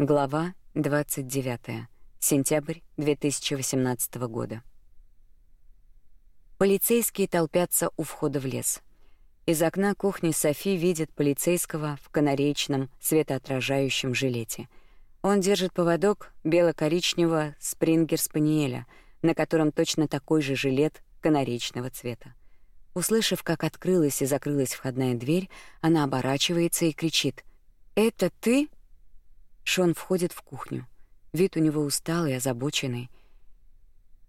Глава 29. Сентябрь 2018 года. Полицейские толпятся у входа в лес. Из окна кухни Софи видит полицейского в канареечном светоотражающем жилете. Он держит поводок бело-коричневого спрингер-спаниеля, на котором точно такой же жилет канареечного цвета. Услышав, как открылась и закрылась входная дверь, она оборачивается и кричит: "Это ты?" Шон входит в кухню. Вид у него усталый, озабоченный.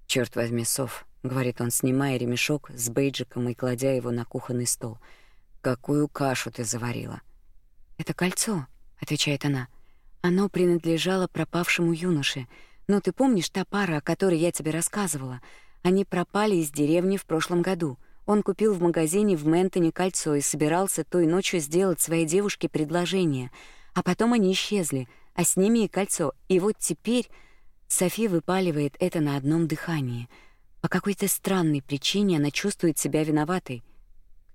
Черт возьми, Сов, говорит он, снимая ремешок с бейджиком и кладя его на кухонный стол. Какую кашу ты заварила? Это кольцо, отвечает она. Оно принадлежало пропавшему юноше. Но ты помнишь та пара, о которой я тебе рассказывала? Они пропали из деревни в прошлом году. Он купил в магазине в Ментоне кольцо и собирался той ночью сделать своей девушке предложение, а потом они исчезли а с ними и кольцо. И вот теперь Софи выпаливает это на одном дыхании. По какой-то странной причине она чувствует себя виноватой.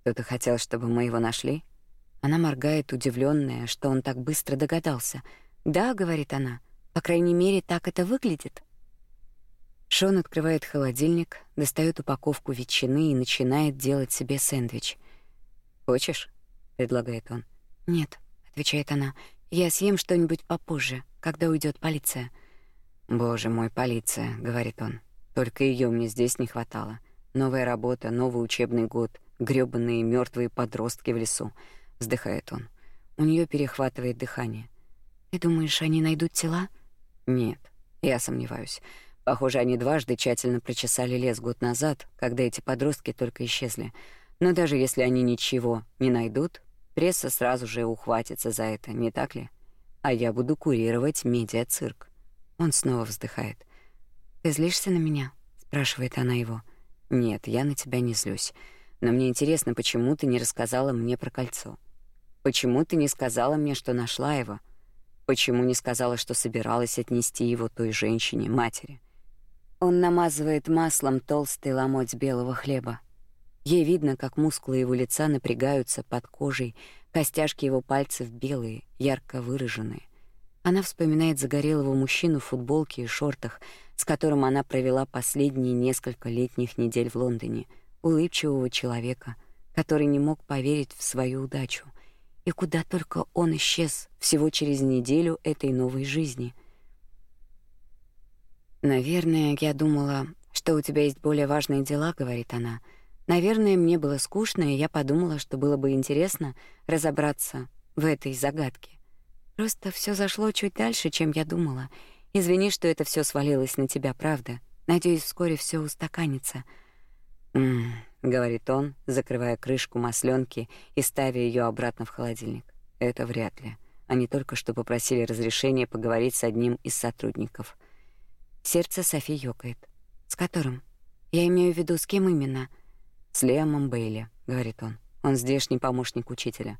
Кто-то хотел, чтобы мы его нашли. Она моргает, удивленная, что он так быстро догадался. "Да", говорит она. "По крайней мере, так это выглядит". Шон открывает холодильник, достает упаковку ветчины и начинает делать себе сэндвич. "Хочешь?" предлагает он. "Нет", отвечает она. Я съем что-нибудь попозже, когда уйдет полиция. Боже мой, полиция, говорит он. Только ее мне здесь не хватало. Новая работа, новый учебный год, грёбаные мертвые подростки в лесу, вздыхает он. У нее перехватывает дыхание. Ты думаешь, они найдут тела? Нет, я сомневаюсь. Похоже, они дважды тщательно прочесали лес год назад, когда эти подростки только исчезли. Но даже если они ничего не найдут, Пресса сразу же ухватится за это, не так ли? А я буду курировать медиа-цирк. Он снова вздыхает. Ты злишься на меня? спрашивает она его. Нет, я на тебя не злюсь. Но мне интересно, почему ты не рассказала мне про кольцо? Почему ты не сказала мне, что нашла его? Почему не сказала, что собиралась отнести его той женщине, матери? Он намазывает маслом толстый ломоть белого хлеба. Ей видно, как мускулы его лица напрягаются под кожей, костяшки его пальцев белые, ярко выраженные. Она вспоминает загорелого мужчину в футболке и шортах, с которым она провела последние несколько летних недель в Лондоне, улыбчивого человека, который не мог поверить в свою удачу. И куда только он исчез всего через неделю этой новой жизни. Наверное, я думала, что у тебя есть более важные дела, говорит она. Наверное, мне было скучно, и я подумала, что было бы интересно разобраться в этой загадке. Просто все зашло чуть дальше, чем я думала. Извини, что это все свалилось на тебя, правда. Надеюсь, вскоре все устаканится. М, говорит он, закрывая крышку масленки и ставя ее обратно в холодильник. Это вряд ли. Они только что попросили разрешения поговорить с одним из сотрудников. Сердце Софи ёкает. С которым? Я имею в виду, с кем именно? «С Лемом Бейли», — говорит он. «Он здешний помощник учителя.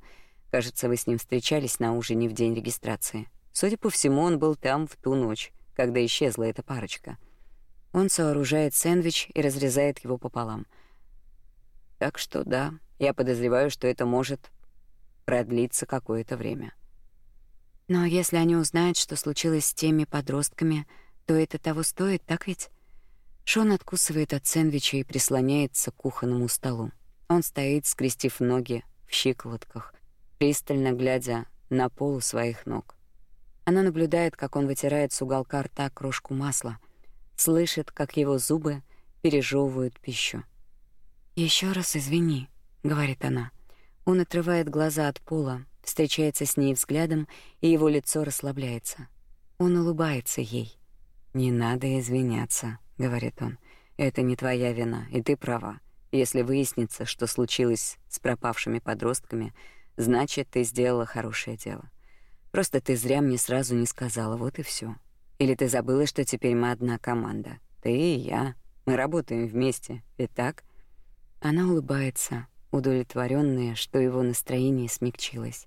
Кажется, вы с ним встречались на ужине в день регистрации. Судя по всему, он был там в ту ночь, когда исчезла эта парочка». Он сооружает сэндвич и разрезает его пополам. Так что да, я подозреваю, что это может продлиться какое-то время. Но если они узнают, что случилось с теми подростками, то это того стоит, так ведь? Шон откусывает от сэндвича и прислоняется к кухонному столу. Он стоит, скрестив ноги в щиколотках, пристально глядя на пол у своих ног. Она наблюдает, как он вытирает с уголка рта крошку масла, слышит, как его зубы пережевывают пищу. Еще раз извини, говорит она. Он отрывает глаза от пола, встречается с ней взглядом, и его лицо расслабляется. Он улыбается ей. Не надо извиняться говорит он. Это не твоя вина, и ты права. Если выяснится, что случилось с пропавшими подростками, значит, ты сделала хорошее дело. Просто ты зря мне сразу не сказала, вот и все. Или ты забыла, что теперь мы одна команда. Ты и я. Мы работаем вместе, ведь так? Она улыбается, удовлетворенная, что его настроение смягчилось.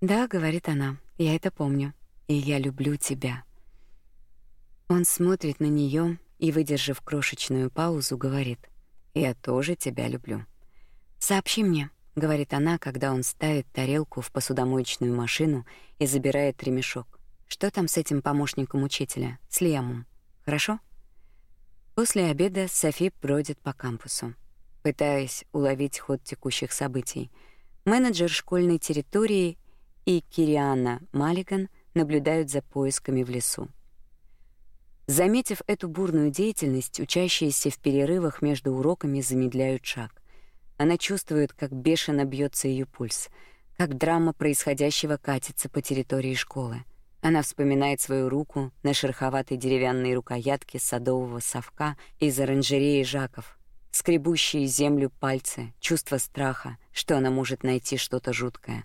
Да, говорит она. Я это помню. И я люблю тебя. Он смотрит на нее, и, выдержав крошечную паузу, говорит: "Я тоже тебя люблю. Сообщи мне", говорит она, когда он ставит тарелку в посудомоечную машину и забирает ремешок. Что там с этим помощником учителя, с Лемом? Хорошо? После обеда Софи бродит по кампусу, пытаясь уловить ход текущих событий. Менеджер школьной территории и Кириана Малиган наблюдают за поисками в лесу. Заметив эту бурную деятельность, учащиеся в перерывах между уроками замедляют шаг. Она чувствует, как бешено бьется ее пульс, как драма происходящего катится по территории школы. Она вспоминает свою руку на шероховатой деревянной рукоятке садового совка из оранжереи Жаков, скребущие землю пальцы, чувство страха, что она может найти что-то жуткое.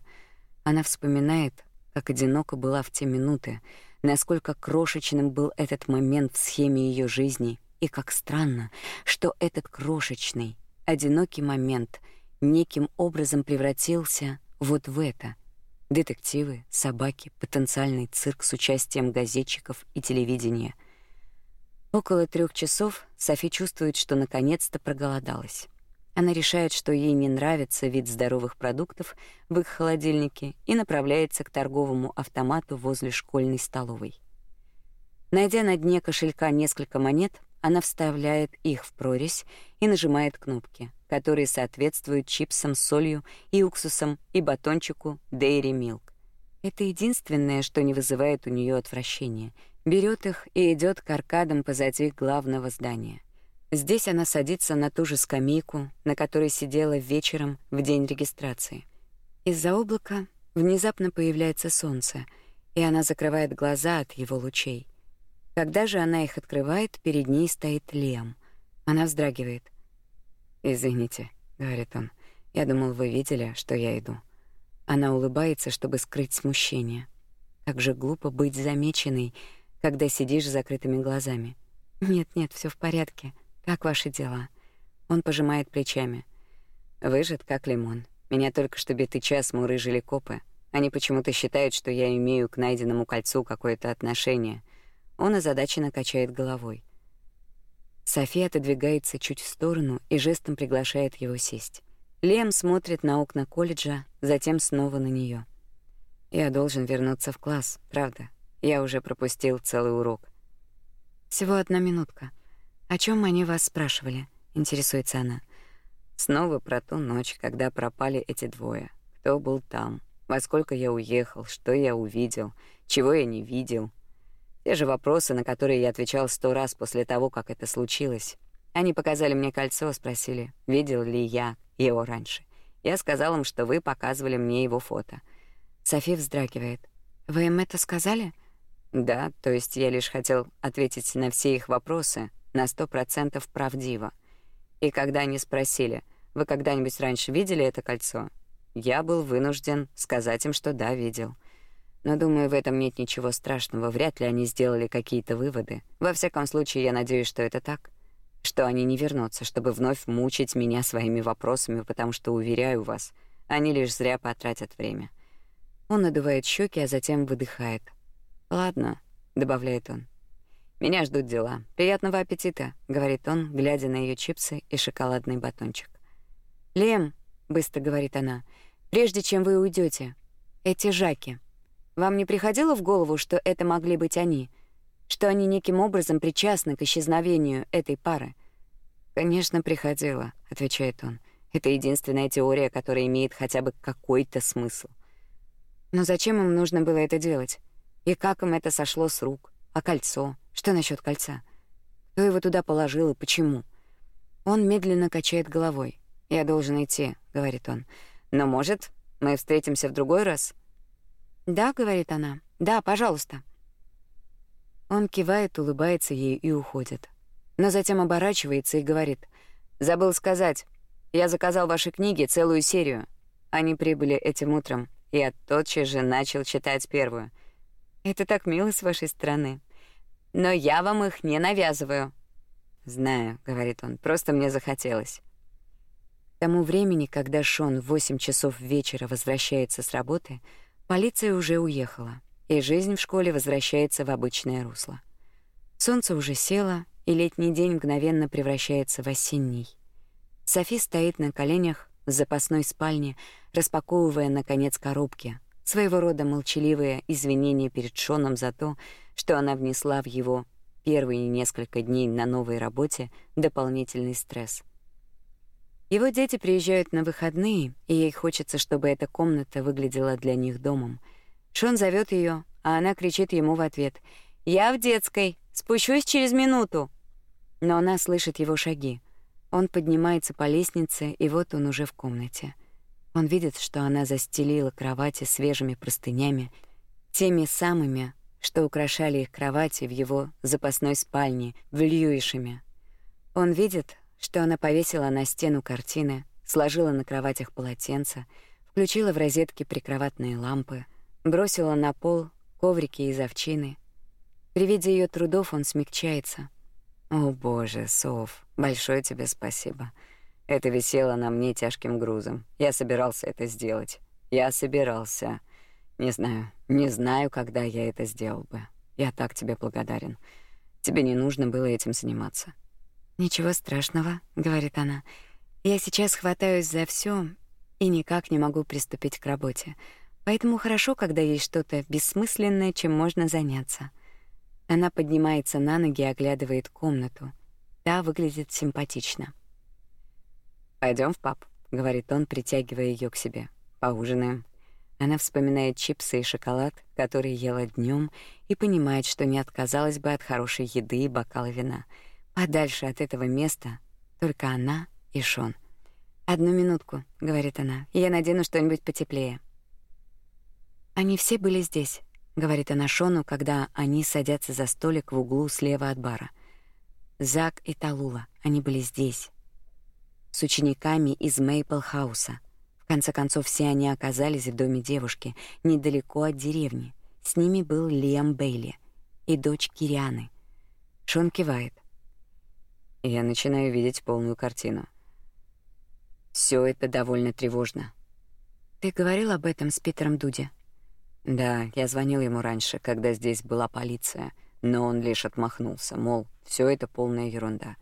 Она вспоминает, как одиноко была в те минуты, насколько крошечным был этот момент в схеме ее жизни, и как странно, что этот крошечный, одинокий момент неким образом превратился вот в это — Детективы, собаки, потенциальный цирк с участием газетчиков и телевидения. Около трех часов Софи чувствует, что наконец-то проголодалась. Она решает, что ей не нравится вид здоровых продуктов в их холодильнике и направляется к торговому автомату возле школьной столовой. Найдя на дне кошелька несколько монет, она вставляет их в прорезь и нажимает кнопки которые соответствуют чипсам с солью и уксусом и батончику Dairy Milk. Это единственное, что не вызывает у нее отвращения. Берет их и идет к аркадам позади главного здания. Здесь она садится на ту же скамейку, на которой сидела вечером в день регистрации. Из-за облака внезапно появляется солнце, и она закрывает глаза от его лучей. Когда же она их открывает, перед ней стоит Лем. Она вздрагивает. «Извините», — говорит он. «Я думал, вы видели, что я иду». Она улыбается, чтобы скрыть смущение. Как же глупо быть замеченной, когда сидишь с закрытыми глазами. «Нет-нет, все в порядке. Как ваши дела?» Он пожимает плечами. «Выжат, как лимон. Меня только что битый час мурыжили копы. Они почему-то считают, что я имею к найденному кольцу какое-то отношение». Он озадаченно качает головой. София отодвигается чуть в сторону и жестом приглашает его сесть. Лем смотрит на окна колледжа, затем снова на нее. Я должен вернуться в класс, правда? Я уже пропустил целый урок. Всего одна минутка. О чем они вас спрашивали? интересуется она. Снова про ту ночь, когда пропали эти двое. Кто был там? Во сколько я уехал? Что я увидел? Чего я не видел? Те же вопросы, на которые я отвечал сто раз после того, как это случилось. Они показали мне кольцо, спросили, видел ли я его раньше. Я сказал им, что вы показывали мне его фото. Софи вздрагивает. «Вы им это сказали?» «Да, то есть я лишь хотел ответить на все их вопросы на сто процентов правдиво. И когда они спросили, вы когда-нибудь раньше видели это кольцо, я был вынужден сказать им, что да, видел. Но думаю, в этом нет ничего страшного. Вряд ли они сделали какие-то выводы. Во всяком случае, я надеюсь, что это так. Что они не вернутся, чтобы вновь мучить меня своими вопросами, потому что, уверяю вас, они лишь зря потратят время. Он надувает щеки, а затем выдыхает. «Ладно», — добавляет он. «Меня ждут дела. Приятного аппетита», — говорит он, глядя на ее чипсы и шоколадный батончик. «Лем», — быстро говорит она, — «прежде чем вы уйдете, эти жаки, вам не приходило в голову, что это могли быть они? Что они неким образом причастны к исчезновению этой пары? «Конечно, приходило», — отвечает он. «Это единственная теория, которая имеет хотя бы какой-то смысл». Но зачем им нужно было это делать? И как им это сошло с рук? А кольцо? Что насчет кольца? Кто его туда положил и почему? Он медленно качает головой. «Я должен идти», — говорит он. «Но, может, мы встретимся в другой раз?» «Да», — говорит она. «Да, пожалуйста». Он кивает, улыбается ей и уходит. Но затем оборачивается и говорит. «Забыл сказать. Я заказал ваши книги, целую серию. Они прибыли этим утром. Я тотчас же начал читать первую. Это так мило с вашей стороны. Но я вам их не навязываю». «Знаю», — говорит он, — «просто мне захотелось». К тому времени, когда Шон в 8 часов вечера возвращается с работы, — Полиция уже уехала, и жизнь в школе возвращается в обычное русло. Солнце уже село, и летний день мгновенно превращается в осенний. Софи стоит на коленях в запасной спальне, распаковывая наконец коробки, своего рода молчаливое извинение перед Шоном за то, что она внесла в его первые несколько дней на новой работе дополнительный стресс. Его дети приезжают на выходные, и ей хочется, чтобы эта комната выглядела для них домом. Шон зовет ее, а она кричит ему в ответ: "Я в детской, спущусь через минуту". Но она слышит его шаги. Он поднимается по лестнице, и вот он уже в комнате. Он видит, что она застелила кровати свежими простынями, теми самыми, что украшали их кровати в его запасной спальне в Льюишеме. Он видит, что она повесила на стену картины, сложила на кроватях полотенца, включила в розетки прикроватные лампы, бросила на пол коврики из овчины. При виде ее трудов он смягчается. «О, Боже, Сов, большое тебе спасибо. Это висело на мне тяжким грузом. Я собирался это сделать. Я собирался. Не знаю, не знаю, когда я это сделал бы. Я так тебе благодарен. Тебе не нужно было этим заниматься. Ничего страшного, говорит она. Я сейчас хватаюсь за все и никак не могу приступить к работе. Поэтому хорошо, когда есть что-то бессмысленное, чем можно заняться. Она поднимается на ноги и оглядывает комнату. Та выглядит симпатично. Пойдем в паб, говорит он, притягивая ее к себе. Поужинаем. Она вспоминает чипсы и шоколад, которые ела днем, и понимает, что не отказалась бы от хорошей еды и бокала вина. Подальше от этого места только она и Шон. «Одну минутку», — говорит она, — «я надену что-нибудь потеплее». «Они все были здесь», — говорит она Шону, когда они садятся за столик в углу слева от бара. Зак и Талула, они были здесь. С учениками из Мейпл-хауса. В конце концов, все они оказались в доме девушки, недалеко от деревни. С ними был Лиам Бейли и дочь Кирианы. Шон кивает. Я начинаю видеть полную картину. Все это довольно тревожно. Ты говорил об этом с Питером Дуди? Да, я звонил ему раньше, когда здесь была полиция, но он лишь отмахнулся, мол, все это полная ерунда.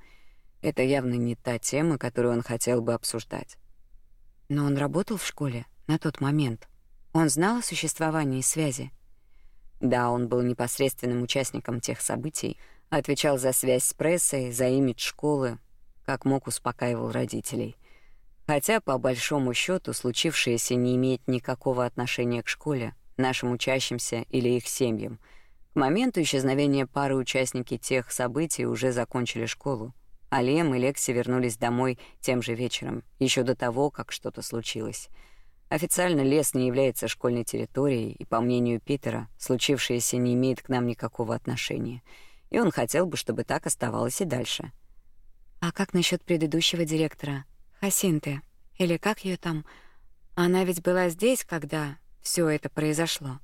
Это явно не та тема, которую он хотел бы обсуждать. Но он работал в школе на тот момент. Он знал о существовании связи. Да, он был непосредственным участником тех событий, отвечал за связь с прессой, за имидж школы, как мог успокаивал родителей. Хотя по большому счету случившееся не имеет никакого отношения к школе, нашим учащимся или их семьям. К моменту исчезновения пары участники тех событий уже закончили школу. А Лем и Лекси вернулись домой тем же вечером, еще до того, как что-то случилось. Официально лес не является школьной территорией, и, по мнению Питера, случившееся не имеет к нам никакого отношения. И он хотел бы, чтобы так оставалось и дальше. А как насчет предыдущего директора, Хасинты, или как ее там? Она ведь была здесь, когда все это произошло.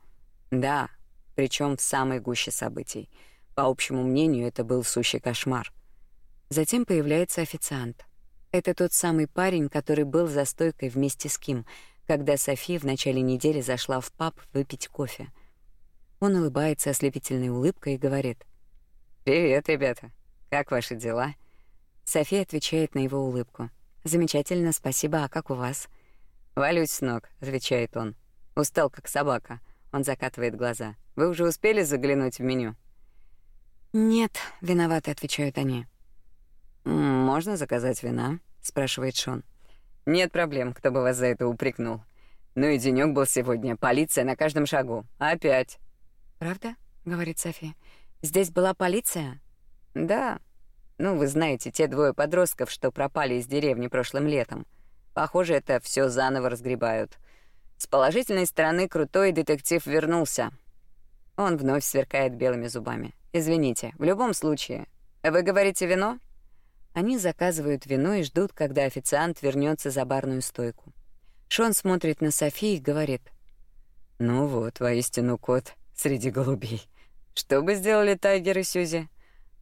Да, причем в самой гуще событий. По общему мнению, это был сущий кошмар. Затем появляется официант. Это тот самый парень, который был за стойкой вместе с Ким, когда Софи в начале недели зашла в паб выпить кофе. Он улыбается ослепительной улыбкой и говорит: "Привет, ребята. Как ваши дела?" Софи отвечает на его улыбку. "Замечательно, спасибо. А как у вас?" "Валюсь с ног", отвечает он. "Устал как собака". Он закатывает глаза. "Вы уже успели заглянуть в меню?" "Нет", виновато отвечают они. «Можно заказать вина?» — спрашивает Шон. «Нет проблем, кто бы вас за это упрекнул. Ну и денёк был сегодня, полиция на каждом шагу. Опять». «Правда?» — говорит София. «Здесь была полиция?» «Да. Ну, вы знаете, те двое подростков, что пропали из деревни прошлым летом. Похоже, это всё заново разгребают. С положительной стороны крутой детектив вернулся. Он вновь сверкает белыми зубами. Извините, в любом случае. Вы говорите вино?» Они заказывают вино и ждут, когда официант вернется за барную стойку. Шон смотрит на Софи и говорит: "Ну вот, воистину кот среди голубей. Что бы сделали Тайгер и Сьюзи?"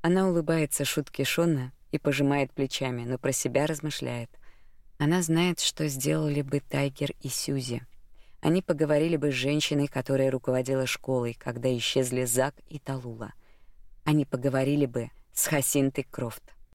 Она улыбается шутке Шона и пожимает плечами, но про себя размышляет. Она знает, что сделали бы Тайгер и Сьюзи. Они поговорили бы с женщиной, которая руководила школой, когда исчезли Зак и Талула. Они поговорили бы с Хасинтой Крофт.